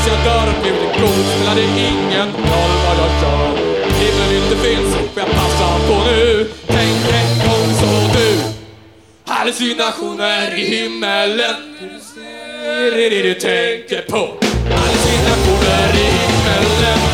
tills jag dör och blir en god spelar det ingen roll vad jag gör. Himlen inte finns får jag passa på nu. Tänk en gång så du. Hallucinationer i himmelen. Det är det du tänker på. Hallucinationer i himmelen.